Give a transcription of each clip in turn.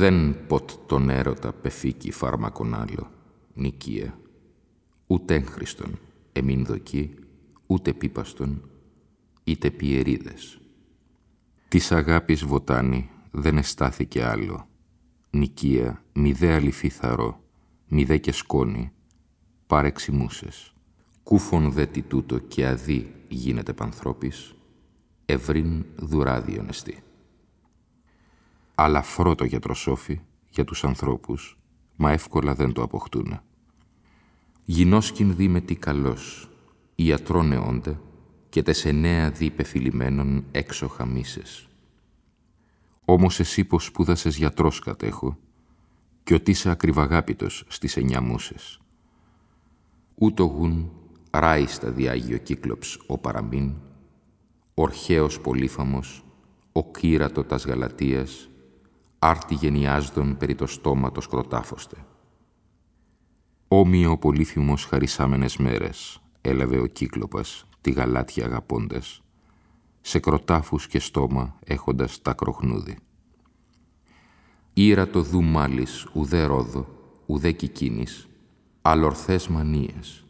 Ουδέν ποτ τον έρωτα πεφίκη φάρμακον άλλο, νικία, ούτε έγχριστον, εμήν δοκί, ούτε πίπαστον, είτε πιερίδες. Της αγάπης βοτάνη δεν εστάθηκε άλλο, νικία, μη δε αληθή θαρώ, μη δε και σκόνη, παρεξιμούσες. Κούφον δε τι τούτο και αδί γίνεται πανθρώπης, ευρύν δουράδιον εστί αλλά φρότο για τροσόφι, για τους ανθρώπους, μα εύκολα δεν το αποκτούν. Γινώσκην δι με τι καλός, ιατρών αιώνται, και τες εννέα δι πεφυλημένων έξω χαμίσες. Όμως εσύ πως σπούδασες γιατρός κατέχω, και ότι είσαι ακριβαγάπητος στις εννιά μουσες. Ούτω γουν ράιστα διάγιο κύκλοψ ο παραμήν, ορχαίος πολύφαμος, ο κύρατο τας Γαλατίας, άρτη γενιάζδον περί το στόματος κροτάφωστε. Όμοιο πολύθυμος χαρισάμενες μέρες έλαβε ο κύκλοπας τη γαλάτια αγαπώντας, σε κροτάφους και στόμα έχοντας τα κροχνούδι. Ήρα το δου μάλις ουδέ ρόδο, ουδέ κικίνης, αλορθές μανίες,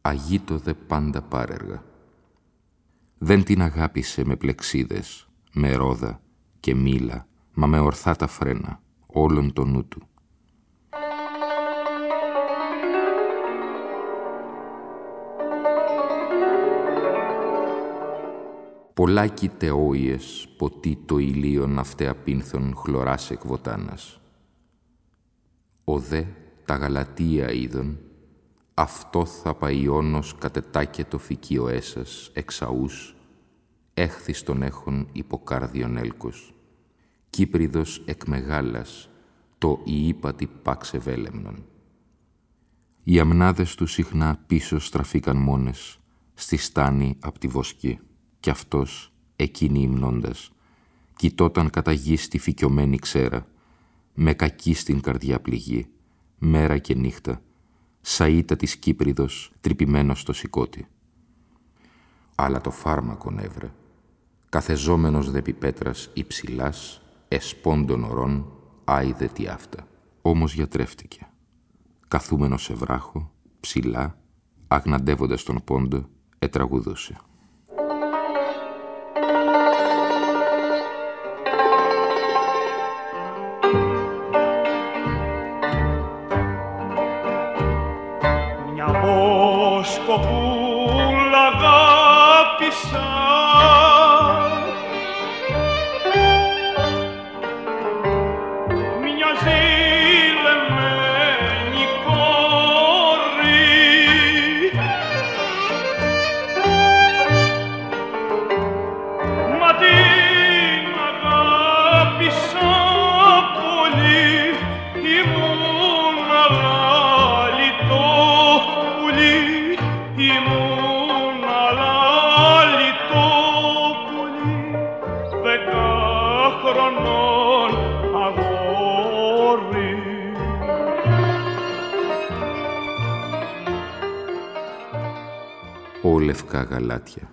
αγίτο δε πάντα πάρεργα. Δεν την αγάπησε με πλεξίδες, με ρόδα και μήλα, μα με ορθά τα φρένα, όλον το νου του. Πολλάκι τεόιες, ποτί το ηλίον αυτέα πίνθον χλωράς εκβοτάνας. Ο δε τα γαλατεία είδων, αυτό θα παϊόνος κατετάκε το φυκείο έσας, εξαούς, έχθης τον έχων υποκάρδιον έλκος. Κύπριδος εκ μεγάλας, το ύπατη πάξε βέλεμνον. Οι αμνάδες του συχνά πίσω στραφήκαν μόνες, στη στάνη απ' τη βοσκή, κι αυτός, εκείνη υμνώντας, κοιτόταν κατά γη στη φυκιωμένη ξέρα, με κακή στην καρδιά πληγή, μέρα και νύχτα, σαΐτα της Κύπριδος τρυπημένος στο σηκώτη. Αλλά το φάρμακο νεύρε, καθεζόμενος δε πιπέτρας υψηλάς, εσπόντων ορών, άιδε τι αυτά. Όμως γιατρεύτηκε. Καθούμενο σε βράχο, ψηλά, αγναντεύοντας τον πόντο, ετραγουδούσε. Μια βόσκο που αγάπησα λευκά γαλάτια.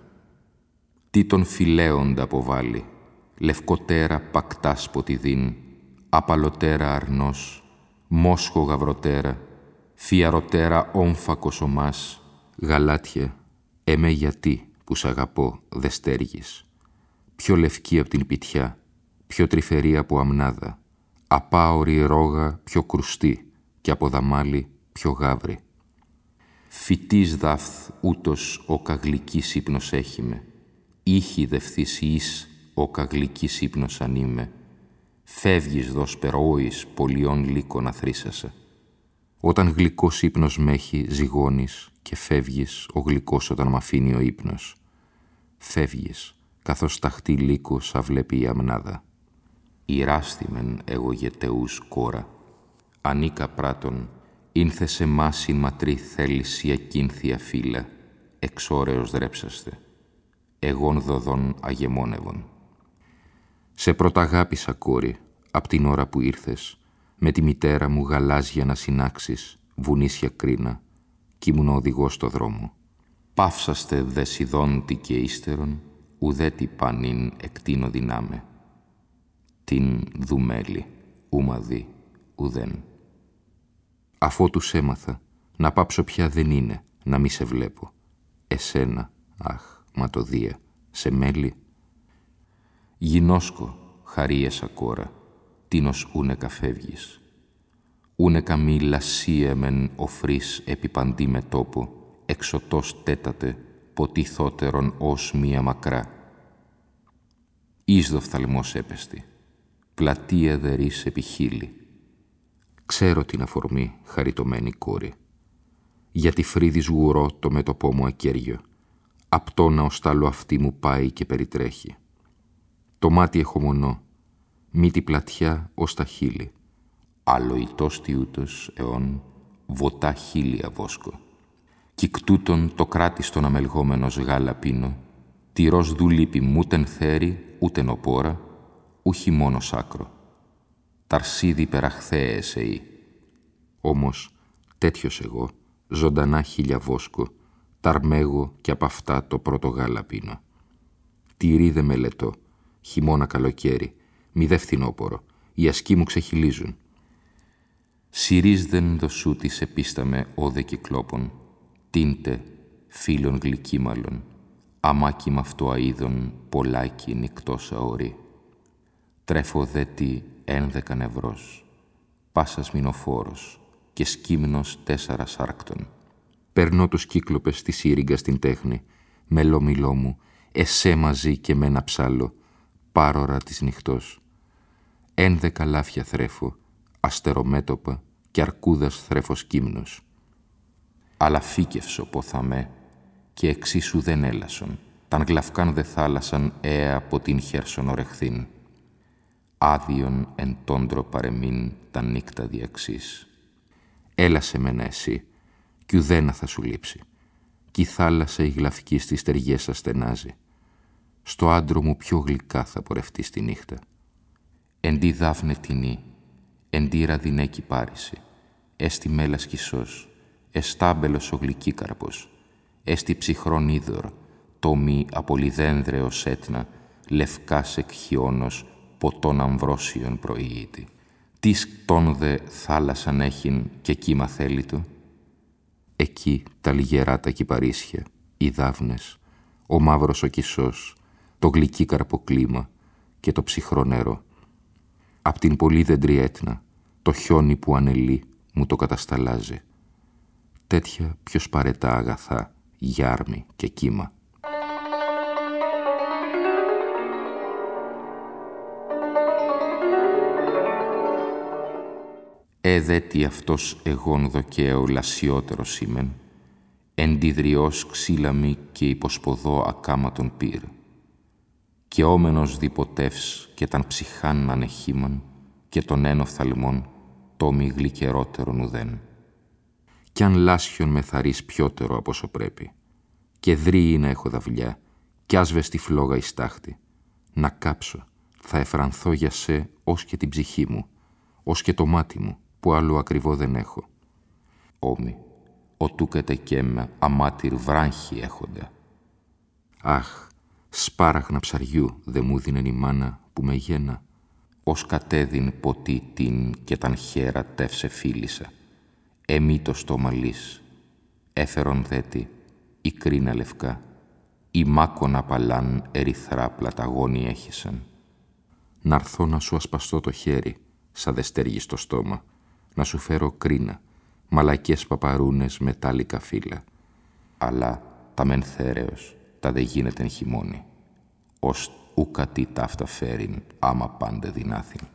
Τι τον φιλέοντα αποβάλλει, λευκοτέρα πακτά σποτιδίν, απαλωτέρα αρνός, μόσχο γαβροτέρα, φιαρωτέρα όμφακο ομάς, γαλάτια, εμέ γιατί που σ' αγαπώ δε στέργεις, πιο λευκή από την πιτιά, πιο τρυφερή από αμνάδα, απάωρη ρόγα πιο κρουστή και από δαμάλι πιο γάβρη. Φυτής δάφθ ούτως ο καγλικής ύπνος έχημε, ήχη δευθύς εις ο καγλικής ύπνος αν είμαι, φεύγεις δος περόης πολιών λύκων αθρίσασα. Όταν γλυκός ύπνος μ' έχει, ζυγώνεις και φεύγεις ο γλυκός όταν μ' αφήνει ο ύπνος. Φεύγεις, καθώς ταχτή λύκο σα βλέπει η αμνάδα. Ηράστημεν εγώ γετεούς κόρα, ανήκα πράτων, ήνθε σε μάση ματρή θέληση ακίνθια φύλλα, εξόρεως δρέψαστε, εγών δοδών αγεμόνευον. Σε πρωταγάπησα, κόρη, απ' την ώρα που ήρθες, με τη μητέρα μου γαλάζια να συνάξεις, βουνίσια κρίνα, κι ήμουν ο οδηγός στο δρόμο. Πάυσαστε δε σιδόντι και ύστερον, ουδέτη πανίν εκτείνω δυνάμε. Την δουμέλη, ούμαδη, ουδέν. Αφού τους έμαθα, να πάψω πια δεν είναι, να μη σε βλέπω. Εσένα, αχ, ματοδία, σε μέλη. Γινόσκο, χαρίες ακόρα, τίνος ούνεκα φεύγεις. Ούνεκα μη λασία μεν οφρείς επί παντή με τόπο, εξωτός τέτατε, ποτίθωτερον ως μία μακρά. Ίσδο φθαλμός έπεστη, πλατεία δερής επί χείλη. Ξέρω την αφορμή, χαριτωμένη κόρη. Γιατί φρύδις γουρό το μέτωπό μου ακέργιο, απτό να οστάλω αυτή μου πάει και περιτρέχει. Το μάτι έχω μονό, μύτη πλατιά ως τα χείλη. Άλλο ητός τιούτος αιών, βοτά χίλια βόσκο. Κυκτούτον το κράτιστον αμελγόμενος γάλα πίνω, τυρός δουλίπη μούτεν θέρι, ούτε νοπόρα, ούχι μόνος άκρο. Ταρσίδι περαχθέε εσεή. Όμως τέτοιος εγώ, ζωντανά χίλια βόσκο, ταρμέγω κι απ' αυτά το πρώτο γάλα πίνω. Τυρί δε μελετώ, χειμώνα καλοκαίρι, μη δε φθινόπορο, οι ασκοί μου ξεχυλίζουν. Συρίζ δεν δοσού της επίσταμε όδε κυκλόπων, τίντε φίλων γλυκύμαλων, αμάκι μ' αυτό αίδων πολλάκι νυκτός αορή. Τρέφω δε τι ένδεκα νευρός, πάσας μηνοφόρος και σκύμνος τέσσερα σάρκτων. Περνώ τους κύκλοπες στη σύριγγα στην τέχνη, μελό μιλό μου, εσέ μαζί και με ένα ψάλο, πάρορα της νυχτός. Ένδεκα λάφια θρέφω, αστερομέτωπα και αρκούδας θρέφος κύμνος. Αλλά φύκευσο ποθαμέ και εξίσου δεν έλασον, ταν γλαυκάν δε θάλασσαν έα από την χέρσον ορεχθήν. Άδειον εν τόντρο παρεμήν τα νύκτα διαξής. Έλασε μένα εσύ, κι ουδένα θα σου λείψει. Κι η θάλασσα η γλαυκή στις στεριές σας στενάζει. Στο άντρο μου πιο γλυκά θα πορευτεί στη νύχτα. Εν τη δάφνε τινή, εν τη ραδινέκη πάρηση, έστι μέλα σκισός, εστάμπελος ο γλυκύκαρπος, έστι ψυχρόν είδωρ, τόμι απολυδένδρεος έτνα, λευκάς εκχιόνος, ποτών αμβρόσιον προηγήτη. Τις τον δε θάλασσαν έχειν και κύμα θέλει του. Εκεί τα λιγερά τα κυπαρίσια, οι δάβνες, ο μαύρος ο κισός, το γλυκύκαρπο κλίμα και το ψυχρό νερό. Απ' την πολύ δεντριέτνα, το χιόνι που ανελεί μου το κατασταλάζει. Τέτοια πιο σπαρετά αγαθά, γιάρμη και κύμα. Εδέτη αυτός εγών δοκέω λασιότερος σήμεν, εντιδριός ξύλαμη και υποσποδό ακάματον πυρ. Και όμενος διποτεύς και ταν ψυχάν ανεχήμων και τον ένο φθαλμών, τόμι γλυκερότερον ουδέν. Κι αν λάσιον με θαρείς πιότερο από όσο πρέπει, και δρύει να έχω δαυλιά, κι άσβες στη φλόγα η στάχτη, να κάψω, θα εφρανθώ για σε ως και την ψυχή μου, ως και το μάτι μου, που άλλο ακριβό δεν έχω. Όμοι, ο τούκατε και με αμάτυρ βράχοι έχοντα. Αχ, σπάραχνα ψαριού δε μου δίνεν η μάνα που με γένα, ως κατέδιν ποτή την και ταν χέρα τεύσε φίλησα. Εμεί το στόμα λύς, έφερον δέτη, η κρίνα λευκά, η μάκονα παλάν ερυθρά πλαταγόνι έχησαν. Ναρθώ να σου ασπαστώ το χέρι, σαν δεστέργη στο στόμα, να σου φέρω κρίνα, μαλακές παπαρούνες με τάλικα φύλλα. Αλλά τα μεν θέρεος, τα δε γίνεται χειμώνη, ως ούκα τι ταύτα φέρειν, άμα πάντε δυνάθην.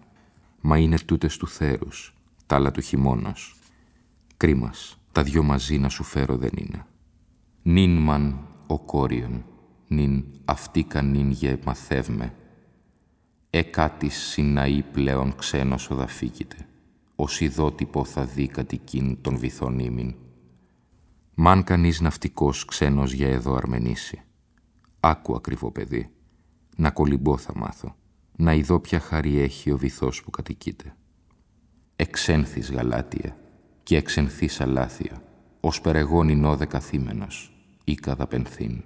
Μα είναι τούτες του θέρους, τα άλλα του χειμώνος. Κρίμας, τα δυο μαζί να σου φέρω δεν είναι. Νιν μαν ο κόριον, νιν αυτή κανίν γε μαθεύμε. Ε κάτι συναεί πλέον ξένος οδαφήκητε, ως ειδότυπο θα δει κατοικίν των βυθών ήμιν. Μαν κανείς ναυτικός ξένος για εδώ αρμενήσει. Άκου ακριβό παιδί, να κολυμπώ θα μάθω, να ειδώ ποια χάρη έχει ο βυθός που κατοικείται. Εξένθης Γαλάτια και εξενθής αλάθεια, ως περεγόνιν όδε καθήμενος, ή καδαπενθήν.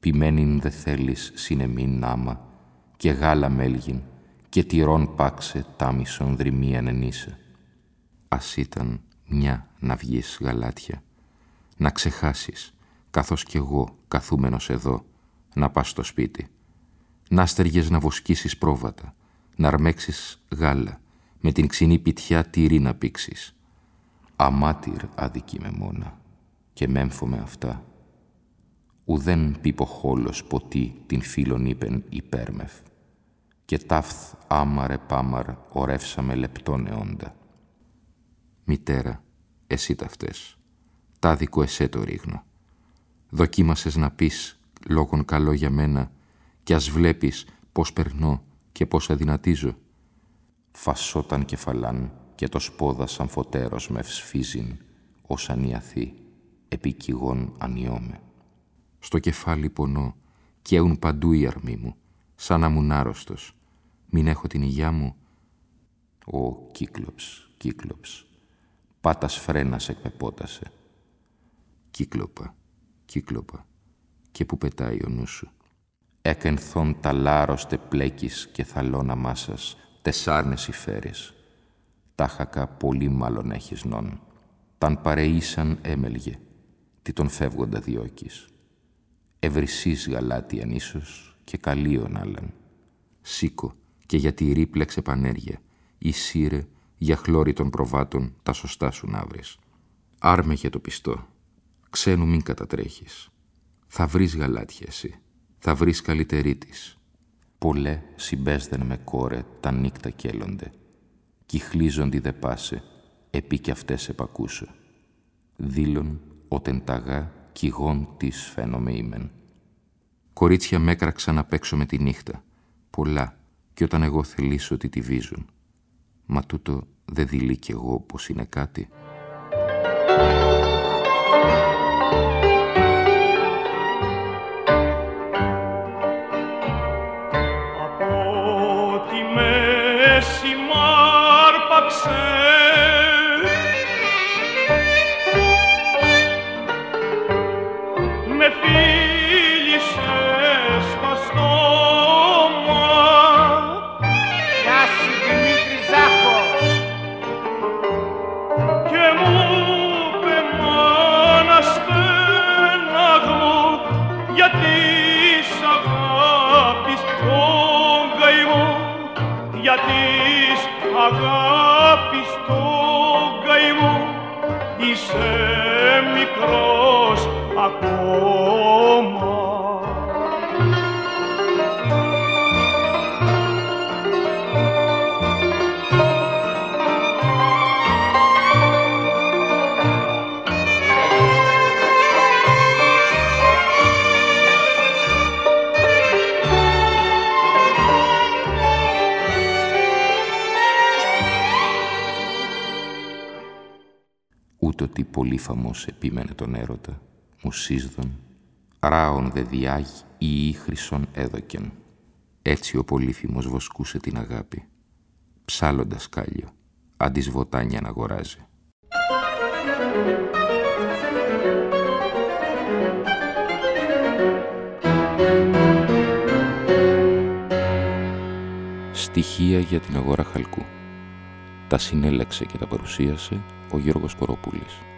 Ποιμένην δε θέλεις συνεμήν άμα, και γάλα μέλγιν, και τυρών πάξε τάμισον δρυμίαν ενίσε. Ας ήταν μια να βγεις γαλάτια, να ξεχάσεις, καθώς κι εγώ καθούμενος εδώ, να πας στο σπίτι, να στεργες να βοσκήσεις πρόβατα, να αρμέξεις γάλα, με την ξινή πιτιά τυρί να πήξεις. Αμάτυρ αδική με μόνα, και μέμφω αυτά. Ουδέν πίπο ποτί την φίλον είπεν υπέρμευ, και ταύθ άμαρε πάμαρ ορεύσαμε λεπτόν αιώντα. Μητέρα, εσύ ταυτές, τάδικο εσέ το ρίγνω. Δοκίμασες να πεις λόγον καλό για μένα κι ας βλέπεις πώς περνώ και πώς αδυνατίζω. Φασόταν κεφαλάν και το σπόδα σαν φωτέρος με ευσφίζειν, ως ανιαθή, επικηγών ανιώμε. Στο κεφάλι πονώ, καίουν παντού οι αρμοί μου, σαν να μουν άρρωστος. Μην έχω την υγειά μου. Ω, κύκλοψ, κύκλοψ, πάτας φρένας εκπεπότασε. Κύκλοπα, κύκλοπα, και που πετάει ο νους σου. Έκενθον τα λάρωστε πλέκης και θαλώνα μάσας, τεσσάρνες υφέρες. Τάχακα πολύ μάλλον έχεις νόν. Ταν παρεήσαν έμελγε, τι τον φεύγοντα διώκεις. Ευρυσής γαλάτιαν ίσως και καλίον άλλαν. Σήκω και για τη ρίπλεξε πανέργεια, ή σύρε για χλώρι των προβάτων τα σωστά σου να βρεις. Άρμε για το πιστό, ξένου μην κατατρέχεις. Θα βρεις γαλάτια εσύ, θα βρεις καλύτερη της. Πολλέ συμπέσδεν με κόρε τα νύκτα κέλονται, κι χλίζοντι δε πάσε, επί κι αυτές επακούσε. Δήλων ότεν ταγά κυγόν της φαίνομαι ήμεν. Κορίτσια μέκραξαν απ' έξω με τη νύχτα, πολλά, κι όταν εγώ θελήσω ότι τη βίζουν. Μα τούτο δεν δηλεί κι εγώ πως είναι κάτι. Πολύφαμος επίμενε τον έρωτα, μουσίσδον, ράον δε διάγει ή ίχρυσον έδοκεν. Έτσι ο πολύφημος βοσκούσε την αγάπη, ψάλλοντας κάλιο, αντις βοτάνια να αγοράζει. Στοιχεία για την αγορά χαλκού. Τα συνέλεξε και τα παρουσίασε ο Γιώργος Κοροπούλης.